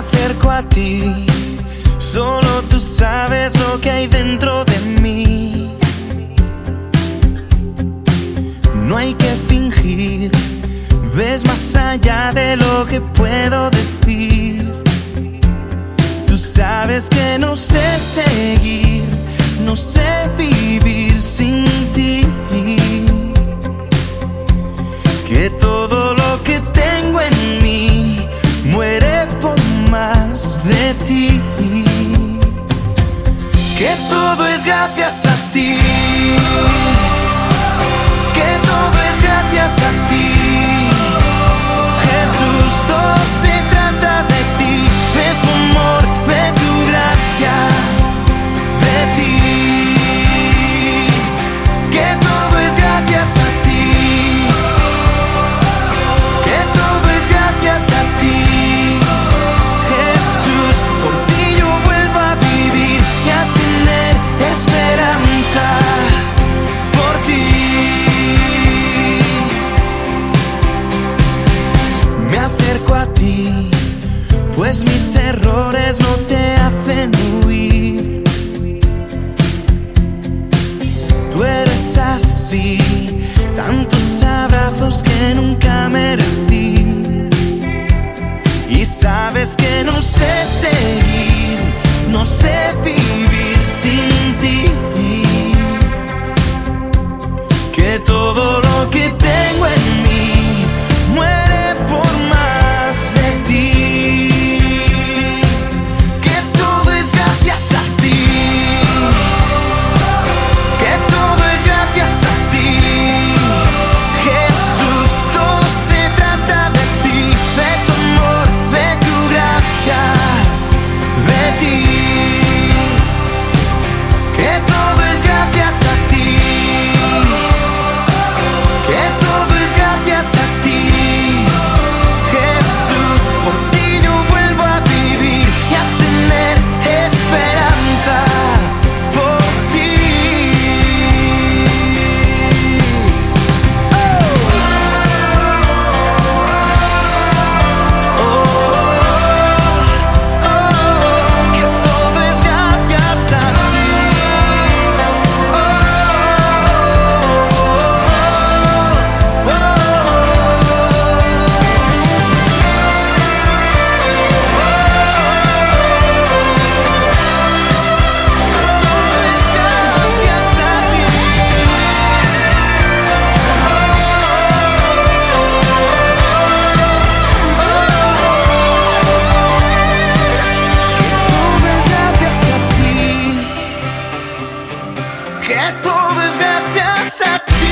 acerco a ti. Solo tú sabes lo que hay dentro de mí. No hay que fingir, ves más allá de lo que puedo decir. Tú sabes que no sé seguir, no sé vivir sin ti. Que todo lo que tengo en ti. Que todo es gracias a ti. Pues mis errores no te hacen huir. Tú eres así, tantos abrazos que nunca merecí. Y sabes que no sé seguir, no sé vivir sin ti. Que todo gracias a ti.